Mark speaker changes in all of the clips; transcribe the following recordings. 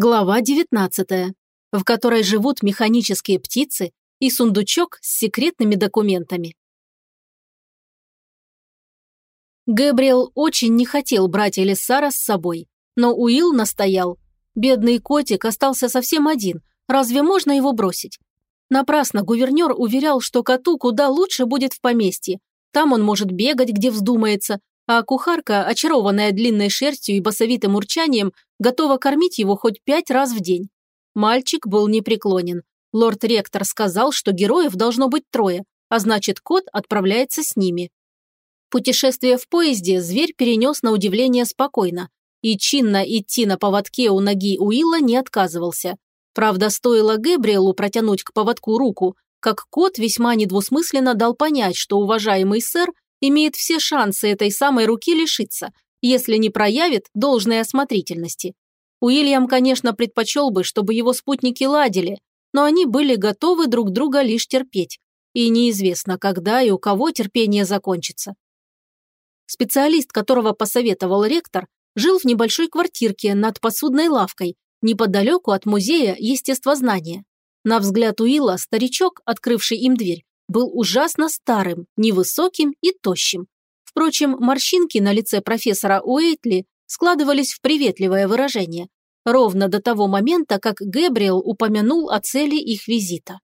Speaker 1: Глава 19, в которой живут механические птицы и сундучок с секретными документами. Гэбриэл очень не хотел брать Элисара с собой, но Уилл настоял. Бедный котик остался совсем один, разве можно его бросить? Напрасно гувернер уверял, что коту куда лучше будет в поместье. Там он может бегать, где вздумается, а кухарка, очарованная длинной шерстью и басовитым урчанием, готова кормить его хоть пять раз в день. Мальчик был непреклонен. Лорд-ректор сказал, что героев должно быть трое, а значит, кот отправляется с ними. Путешествие в поезде зверь перенес на удивление спокойно, и чинно идти на поводке у ноги Уилла не отказывался. Правда, стоило Гэбриэлу протянуть к поводку руку, как кот весьма недвусмысленно дал понять, что уважаемый сэр имеет все шансы этой самой руки лишиться, если не проявит должной осмотрительности. Уильям, конечно, предпочел бы, чтобы его спутники ладили, но они были готовы друг друга лишь терпеть. И неизвестно, когда и у кого терпение закончится. Специалист, которого посоветовал ректор, жил в небольшой квартирке над посудной лавкой, неподалеку от музея естествознания. На взгляд Уилла старичок, открывший им дверь, был ужасно старым, невысоким и тощим. Впрочем, морщинки на лице профессора Уэйтли складывались в приветливое выражение, ровно до того момента, как Гэбриэл упомянул о цели их визита.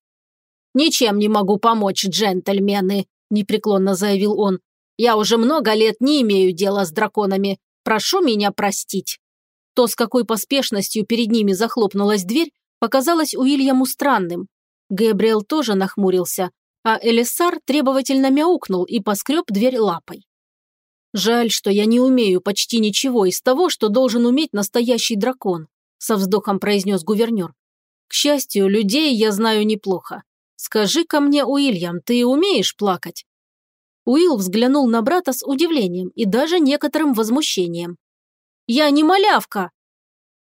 Speaker 1: «Ничем не могу помочь, джентльмены», – непреклонно заявил он. «Я уже много лет не имею дела с драконами. Прошу меня простить». То, с какой поспешностью перед ними захлопнулась дверь, показалось Уильяму странным. Гэбриэл тоже нахмурился, а Элисар требовательно мяукнул и поскреб дверь лапой. «Жаль, что я не умею почти ничего из того, что должен уметь настоящий дракон», со вздохом произнес гувернер. «К счастью, людей я знаю неплохо. Скажи-ка мне, Уильям, ты умеешь плакать?» Уилл взглянул на брата с удивлением и даже некоторым возмущением. «Я не малявка!»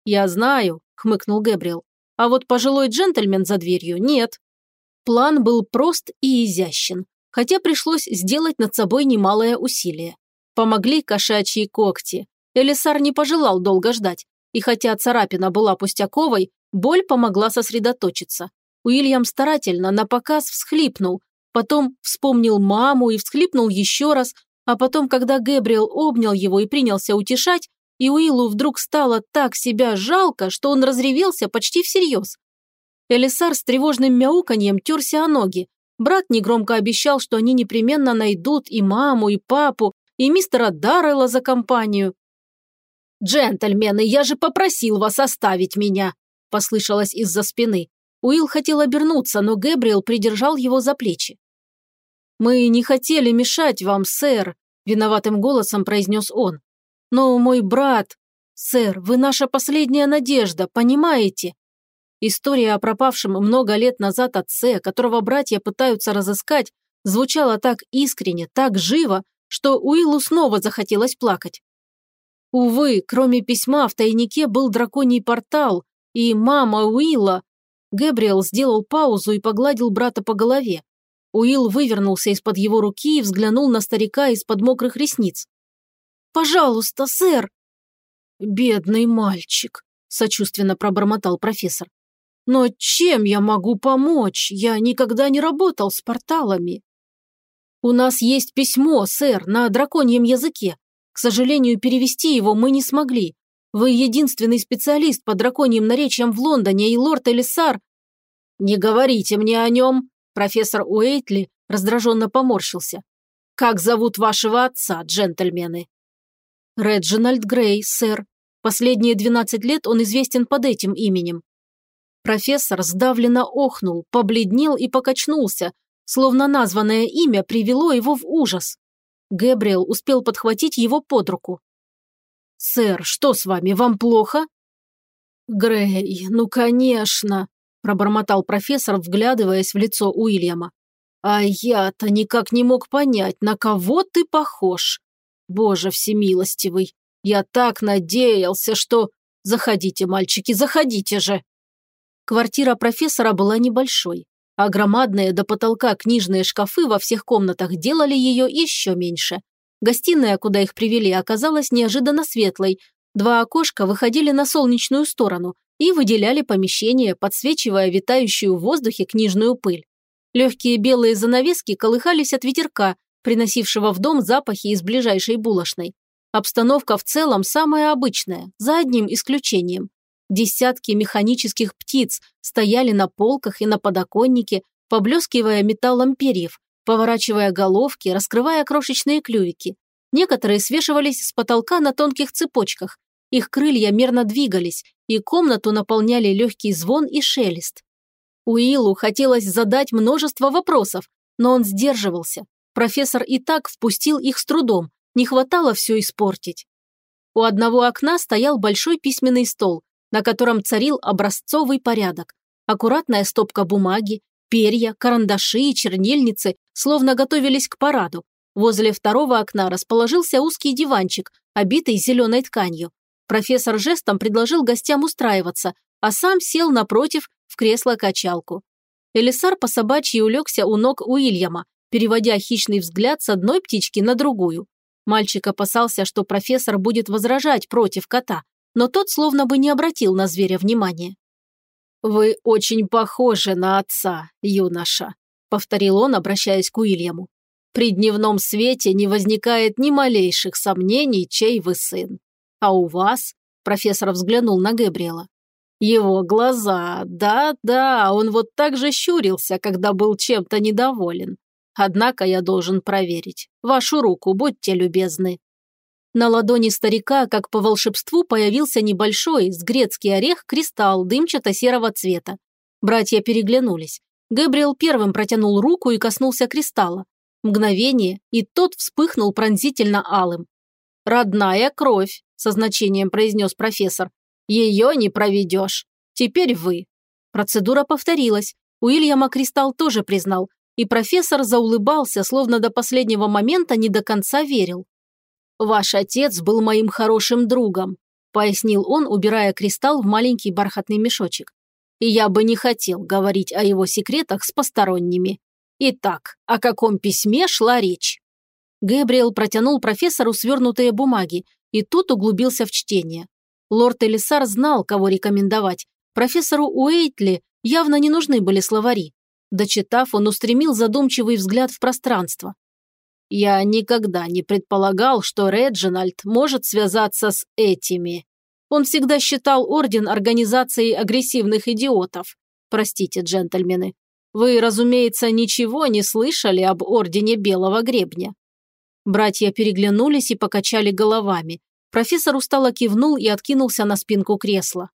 Speaker 1: «Я знаю», – хмыкнул Гэбриэл. «А вот пожилой джентльмен за дверью нет. План был прост и изящен, хотя пришлось сделать над собой немалое усилие. Помогли кошачьи когти. Элисар не пожелал долго ждать, и хотя царапина была пустяковой, боль помогла сосредоточиться. Уильям старательно на показ всхлипнул, потом вспомнил маму и всхлипнул еще раз, а потом, когда Гэбриэл обнял его и принялся утешать, и Уиллу вдруг стало так себя жалко, что он разревелся почти всерьез. Элисар с тревожным мяуканьем терся о ноги. Брат негромко обещал, что они непременно найдут и маму, и папу, и мистера Даррелла за компанию. «Джентльмены, я же попросил вас оставить меня!» – послышалось из-за спины. Уилл хотел обернуться, но Гэбриэл придержал его за плечи. «Мы не хотели мешать вам, сэр», – виноватым голосом произнес он. «Но мой брат... Сэр, вы наша последняя надежда, понимаете? История о пропавшем много лет назад отце, которого братья пытаются разыскать, звучала так искренне, так живо, что Уиллу снова захотелось плакать. Увы, кроме письма в тайнике был драконий портал, и мама Уилла... Гэбриэл сделал паузу и погладил брата по голове. Уилл вывернулся из-под его руки и взглянул на старика из-под мокрых ресниц. «Пожалуйста, сэр!» «Бедный мальчик», – сочувственно пробормотал профессор. Но чем я могу помочь? Я никогда не работал с порталами. У нас есть письмо, сэр, на драконьем языке. К сожалению, перевести его мы не смогли. Вы единственный специалист по драконьим наречиям в Лондоне, и лорд Элисар... Не говорите мне о нем, профессор Уэйтли раздраженно поморщился. Как зовут вашего отца, джентльмены? Реджинальд Грей, сэр. Последние 12 лет он известен под этим именем. Профессор сдавленно охнул, побледнел и покачнулся, словно названное имя привело его в ужас. Гэбриэл успел подхватить его под руку. «Сэр, что с вами, вам плохо?» «Грей, ну конечно», – пробормотал профессор, вглядываясь в лицо Уильяма. «А я-то никак не мог понять, на кого ты похож. Боже всемилостивый, я так надеялся, что... Заходите, мальчики, заходите же!» Квартира профессора была небольшой, а громадные до потолка книжные шкафы во всех комнатах делали ее еще меньше. Гостиная, куда их привели, оказалась неожиданно светлой, Два окошка выходили на солнечную сторону и выделяли помещение, подсвечивая витающую в воздухе книжную пыль. Легкие белые занавески колыхались от ветерка, приносившего в дом запахи из ближайшей булочной. Обстановка в целом самая обычная, за одним исключением. Десятки механических птиц стояли на полках и на подоконнике, поблескивая металлом перьев, поворачивая головки, раскрывая крошечные клювики. Некоторые свешивались с потолка на тонких цепочках. Их крылья мерно двигались, и комнату наполняли легкий звон и шелест. Уиллу хотелось задать множество вопросов, но он сдерживался. Профессор и так впустил их с трудом, не хватало все испортить. У одного окна стоял большой письменный стол, на котором царил образцовый порядок. Аккуратная стопка бумаги, перья, карандаши и чернильницы словно готовились к параду. Возле второго окна расположился узкий диванчик, обитый зеленой тканью. Профессор жестом предложил гостям устраиваться, а сам сел напротив в кресло-качалку. Элисар по собачьи улегся у ног Уильяма, переводя хищный взгляд с одной птички на другую. Мальчик опасался, что профессор будет возражать против кота, но тот словно бы не обратил на зверя внимания. «Вы очень похожи на отца, юноша», – повторил он, обращаясь к Уильяму. «При дневном свете не возникает ни малейших сомнений, чей вы сын. А у вас?» – профессор взглянул на Гэбриэла. «Его глаза, да-да, он вот так же щурился, когда был чем-то недоволен. Однако я должен проверить. Вашу руку, будьте любезны». На ладони старика, как по волшебству, появился небольшой, с грецкий орех, кристалл дымчато-серого цвета. Братья переглянулись. Гэбриэл первым протянул руку и коснулся кристалла. Мгновение, и тот вспыхнул пронзительно алым. «Родная кровь», – со значением произнес профессор. «Ее не проведешь. Теперь вы». Процедура повторилась. Уильяма кристалл тоже признал, и профессор заулыбался, словно до последнего момента не до конца верил. «Ваш отец был моим хорошим другом», – пояснил он, убирая кристалл в маленький бархатный мешочек. «И я бы не хотел говорить о его секретах с посторонними. Итак, о каком письме шла речь?» Гэбриэл протянул профессору свернутые бумаги, и тут углубился в чтение. Лорд Элисар знал, кого рекомендовать. Профессору Уэйтли явно не нужны были словари, Дочитав, он устремил задумчивый взгляд в пространство. «Я никогда не предполагал, что Реджинальд может связаться с этими. Он всегда считал Орден организацией агрессивных идиотов. Простите, джентльмены. Вы, разумеется, ничего не слышали об Ордене Белого Гребня». Братья переглянулись и покачали головами. Профессор устало кивнул и откинулся на спинку кресла.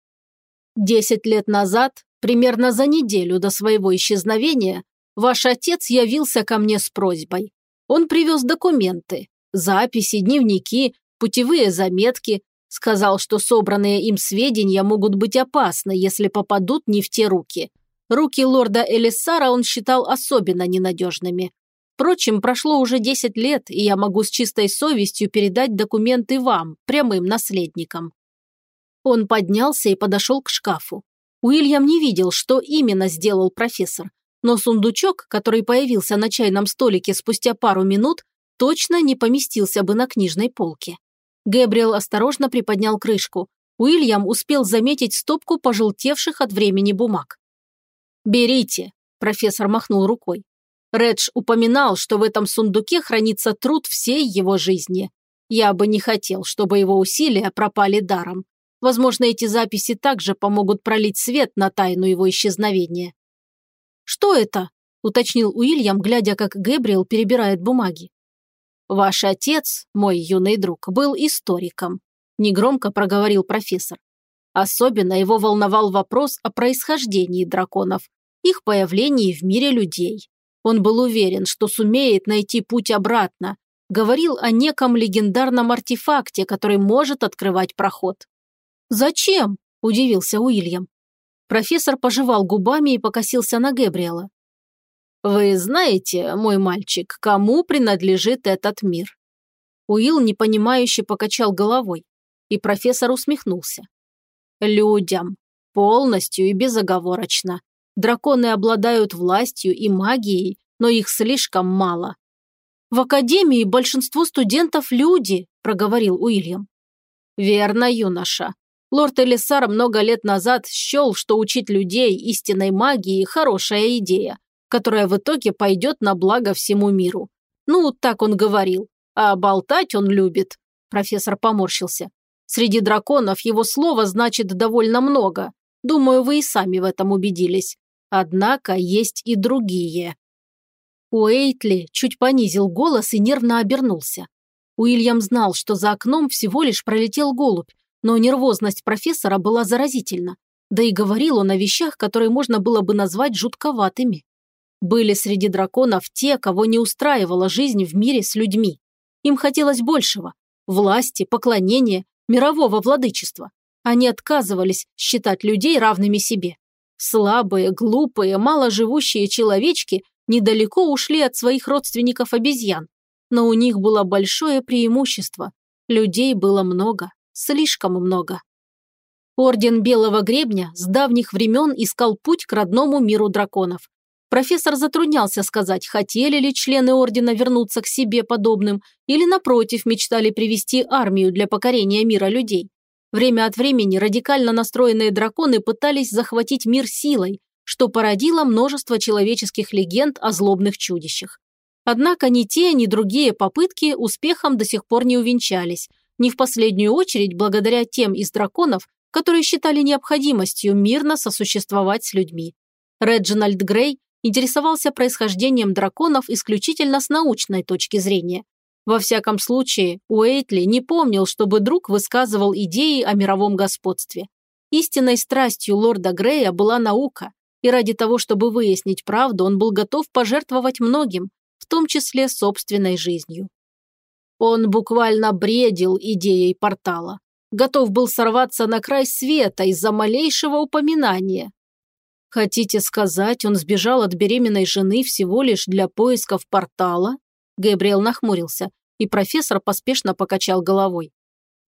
Speaker 1: Десять лет назад Примерно за неделю до своего исчезновения ваш отец явился ко мне с просьбой. Он привез документы, записи, дневники, путевые заметки, сказал, что собранные им сведения могут быть опасны, если попадут не в те руки. Руки лорда Элиссара он считал особенно ненадежными. Впрочем, прошло уже 10 лет, и я могу с чистой совестью передать документы вам, прямым наследникам. Он поднялся и подошел к шкафу. Уильям не видел, что именно сделал профессор, но сундучок, который появился на чайном столике спустя пару минут, точно не поместился бы на книжной полке. Гэбриэл осторожно приподнял крышку. Уильям успел заметить стопку пожелтевших от времени бумаг. «Берите», – профессор махнул рукой. Редж упоминал, что в этом сундуке хранится труд всей его жизни. Я бы не хотел, чтобы его усилия пропали даром. Возможно, эти записи также помогут пролить свет на тайну его исчезновения. «Что это?» – уточнил Уильям, глядя, как Гэбриэл перебирает бумаги. «Ваш отец, мой юный друг, был историком», – негромко проговорил профессор. Особенно его волновал вопрос о происхождении драконов, их появлении в мире людей. Он был уверен, что сумеет найти путь обратно, говорил о неком легендарном артефакте, который может открывать проход. «Зачем?» – удивился Уильям. Профессор пожевал губами и покосился на Гэбриэла. «Вы знаете, мой мальчик, кому принадлежит этот мир?» Уилл непонимающе покачал головой, и профессор усмехнулся. «Людям. Полностью и безоговорочно. Драконы обладают властью и магией, но их слишком мало». «В академии большинство студентов – люди», – проговорил Уильям. Верно, юноша. Лорд Элисар много лет назад счел, что учить людей истинной магии – хорошая идея, которая в итоге пойдет на благо всему миру. Ну, так он говорил. А болтать он любит. Профессор поморщился. Среди драконов его слово значит довольно много. Думаю, вы и сами в этом убедились. Однако есть и другие. Уэйтли чуть понизил голос и нервно обернулся. Уильям знал, что за окном всего лишь пролетел голубь, но нервозность профессора была заразительна. Да и говорил он о вещах, которые можно было бы назвать жутковатыми. Были среди драконов те, кого не устраивала жизнь в мире с людьми. Им хотелось большего – власти, поклонения, мирового владычества. Они отказывались считать людей равными себе. Слабые, глупые, маложивущие человечки недалеко ушли от своих родственников-обезьян. Но у них было большое преимущество. Людей было много, слишком много. Орден Белого Гребня с давних времен искал путь к родному миру драконов. Профессор затруднялся сказать, хотели ли члены Ордена вернуться к себе подобным или, напротив, мечтали привести армию для покорения мира людей. Время от времени радикально настроенные драконы пытались захватить мир силой, что породило множество человеческих легенд о злобных чудищах. Однако ни те, ни другие попытки успехом до сих пор не увенчались, не в последнюю очередь благодаря тем из драконов, которые считали необходимостью мирно сосуществовать с людьми. Реджинальд Грей интересовался происхождением драконов исключительно с научной точки зрения. Во всяком случае, Уэйтли не помнил, чтобы друг высказывал идеи о мировом господстве. Истинной страстью лорда Грея была наука, и ради того, чтобы выяснить правду, он был готов пожертвовать многим, в том числе собственной жизнью. Он буквально бредил идеей портала. Готов был сорваться на край света из-за малейшего упоминания. Хотите сказать, он сбежал от беременной жены всего лишь для поисков портала? Габриэл нахмурился, и профессор поспешно покачал головой.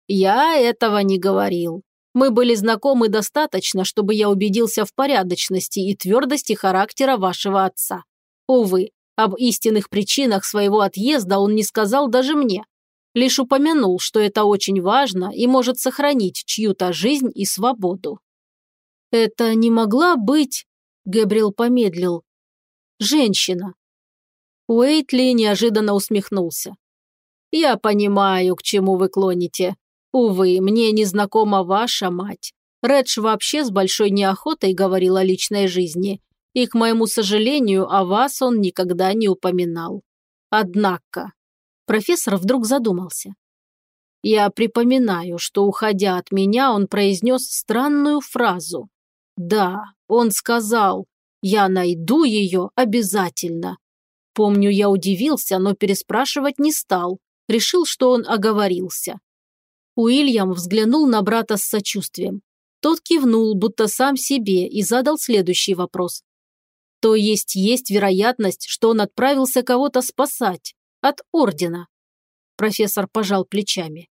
Speaker 1: «Я этого не говорил. Мы были знакомы достаточно, чтобы я убедился в порядочности и твердости характера вашего отца. Увы, об истинных причинах своего отъезда он не сказал даже мне. Лишь упомянул, что это очень важно и может сохранить чью-то жизнь и свободу. «Это не могла быть...» – Габриэл помедлил. «Женщина». Уэйтли неожиданно усмехнулся. «Я понимаю, к чему вы клоните. Увы, мне не знакома ваша мать. Редж вообще с большой неохотой говорил о личной жизни, и, к моему сожалению, о вас он никогда не упоминал. Однако...» Профессор вдруг задумался. Я припоминаю, что, уходя от меня, он произнес странную фразу. Да, он сказал, я найду ее обязательно. Помню, я удивился, но переспрашивать не стал. Решил, что он оговорился. Уильям взглянул на брата с сочувствием. Тот кивнул, будто сам себе, и задал следующий вопрос. То есть есть вероятность, что он отправился кого-то спасать от ордена? Профессор пожал плечами.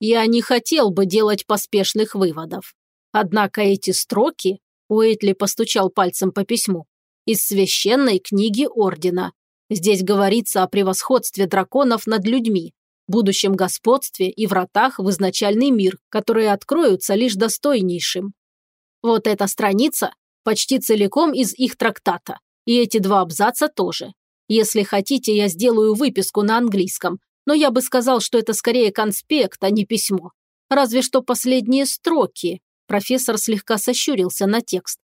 Speaker 1: Я не хотел бы делать поспешных выводов. Однако эти строки, Уэйтли постучал пальцем по письму, из священной книги Ордена. Здесь говорится о превосходстве драконов над людьми, будущем господстве и вратах в изначальный мир, которые откроются лишь достойнейшим. Вот эта страница почти целиком из их трактата, и эти два абзаца тоже. Если хотите, я сделаю выписку на английском, но я бы сказал, что это скорее конспект, а не письмо. Разве что последние строки, Профессор слегка сощурился на текст.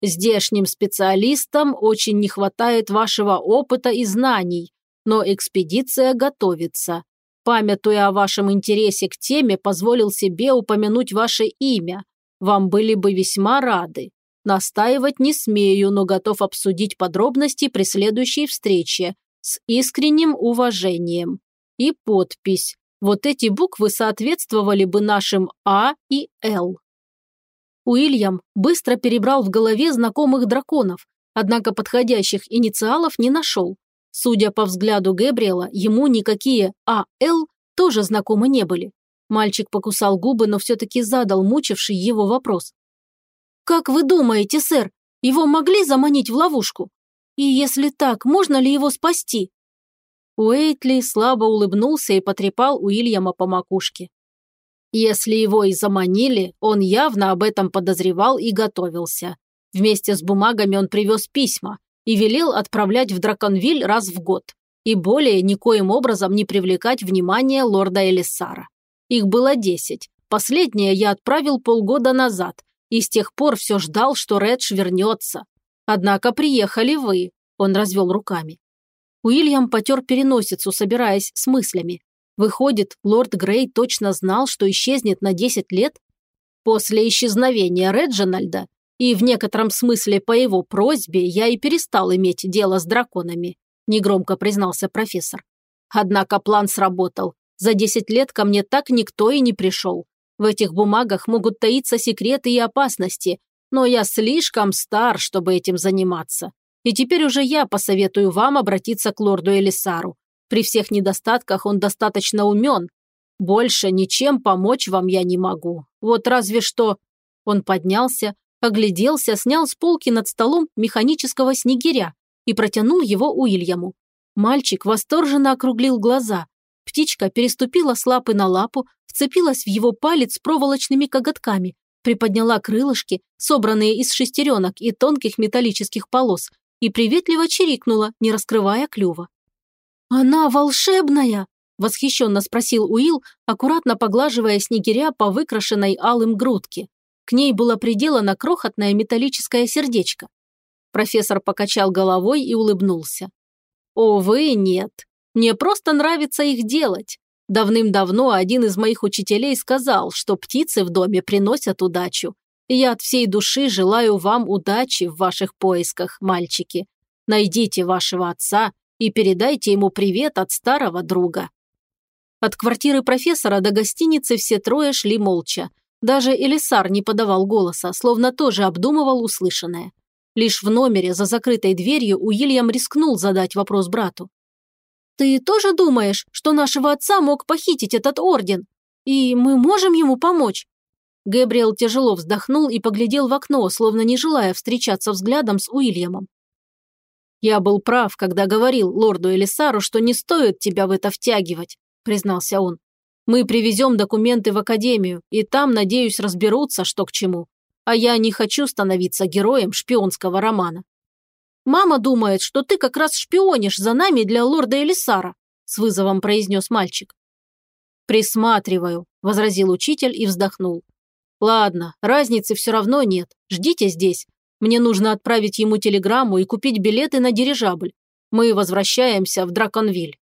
Speaker 1: Здешним специалистам очень не хватает вашего опыта и знаний, но экспедиция готовится. Памятуя о вашем интересе к теме, позволил себе упомянуть ваше имя. Вам были бы весьма рады. Настаивать не смею, но готов обсудить подробности при следующей встрече с искренним уважением. И подпись. Вот эти буквы соответствовали бы нашим А и Л. Уильям быстро перебрал в голове знакомых драконов, однако подходящих инициалов не нашел. Судя по взгляду Гэбриэла, ему никакие А.Л. тоже знакомы не были. Мальчик покусал губы, но все-таки задал мучивший его вопрос. «Как вы думаете, сэр, его могли заманить в ловушку? И если так, можно ли его спасти?» Уэйтли слабо улыбнулся и потрепал Уильяма по макушке. Если его и заманили, он явно об этом подозревал и готовился. Вместе с бумагами он привез письма и велел отправлять в Драконвиль раз в год. И более никоим образом не привлекать внимание лорда Элиссара. Их было десять. Последнее я отправил полгода назад, и с тех пор все ждал, что Редж вернется. Однако приехали вы, он развел руками. Уильям потер переносицу, собираясь с мыслями. Выходит, лорд Грей точно знал, что исчезнет на 10 лет? После исчезновения Реджинальда и в некотором смысле по его просьбе я и перестал иметь дело с драконами, негромко признался профессор. Однако план сработал. За 10 лет ко мне так никто и не пришел. В этих бумагах могут таиться секреты и опасности, но я слишком стар, чтобы этим заниматься. И теперь уже я посоветую вам обратиться к лорду Элисару. При всех недостатках он достаточно умен. Больше ничем помочь вам я не могу. Вот разве что...» Он поднялся, огляделся, снял с полки над столом механического снегиря и протянул его Уильяму. Мальчик восторженно округлил глаза. Птичка переступила с лапы на лапу, вцепилась в его палец проволочными коготками, приподняла крылышки, собранные из шестеренок и тонких металлических полос, и приветливо чирикнула, не раскрывая клюва. «Она волшебная!» – восхищенно спросил Уилл, аккуратно поглаживая снегиря по выкрашенной алым грудке. К ней было приделано крохотное металлическое сердечко. Профессор покачал головой и улыбнулся. «Увы, нет. Мне просто нравится их делать. Давным-давно один из моих учителей сказал, что птицы в доме приносят удачу. И я от всей души желаю вам удачи в ваших поисках, мальчики. Найдите вашего отца и передайте ему привет от старого друга». От квартиры профессора до гостиницы все трое шли молча. Даже Элисар не подавал голоса, словно тоже обдумывал услышанное. Лишь в номере за закрытой дверью Уильям рискнул задать вопрос брату. Ты тоже думаешь, что нашего отца мог похитить этот орден? И мы можем ему помочь?» Гэбриэл тяжело вздохнул и поглядел в окно, словно не желая встречаться взглядом с Уильямом. «Я был прав, когда говорил лорду Элисару, что не стоит тебя в это втягивать», признался он. «Мы привезем документы в академию, и там, надеюсь, разберутся, что к чему. А я не хочу становиться героем шпионского романа. Мама думает, что ты как раз шпионишь за нами для лорда Элисара», с вызовом произнес мальчик. «Присматриваю», – возразил учитель и вздохнул. «Ладно, разницы все равно нет. Ждите здесь. Мне нужно отправить ему телеграмму и купить билеты на дирижабль. Мы возвращаемся в Драконвиль».